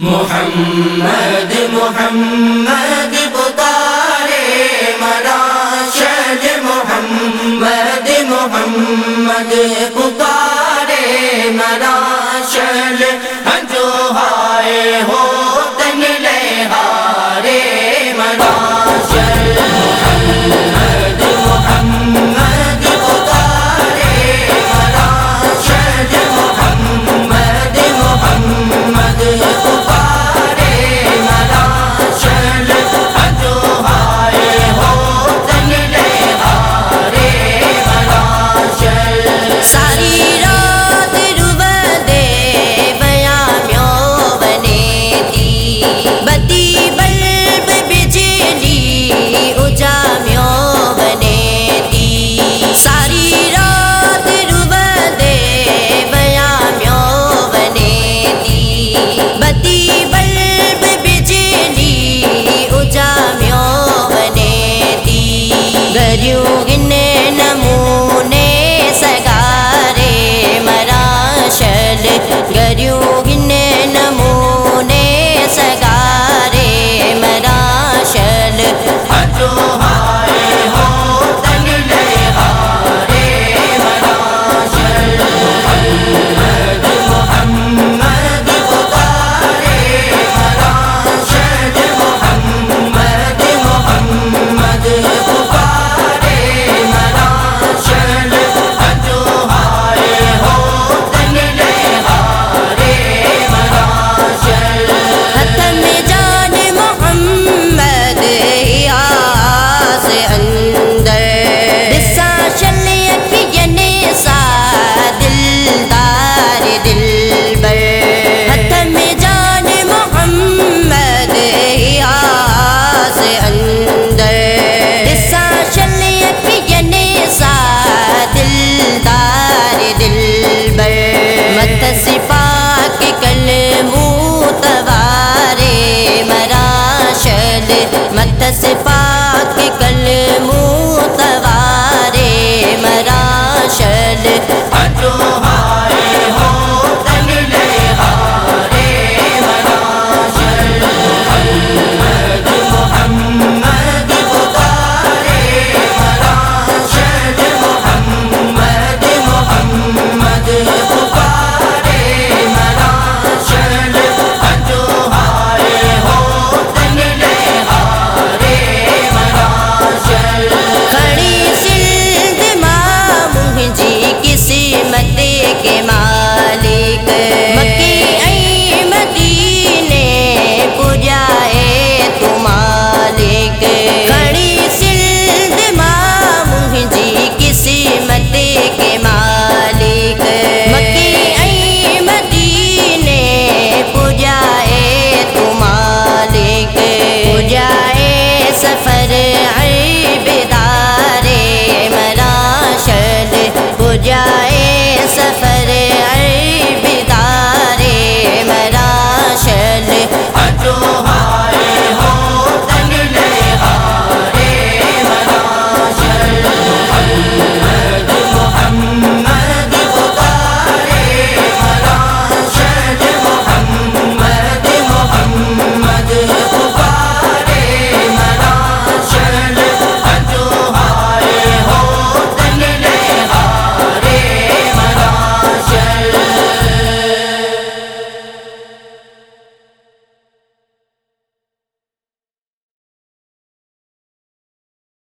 محمد محمد. मत सिपा के कल तवारे मराशल जो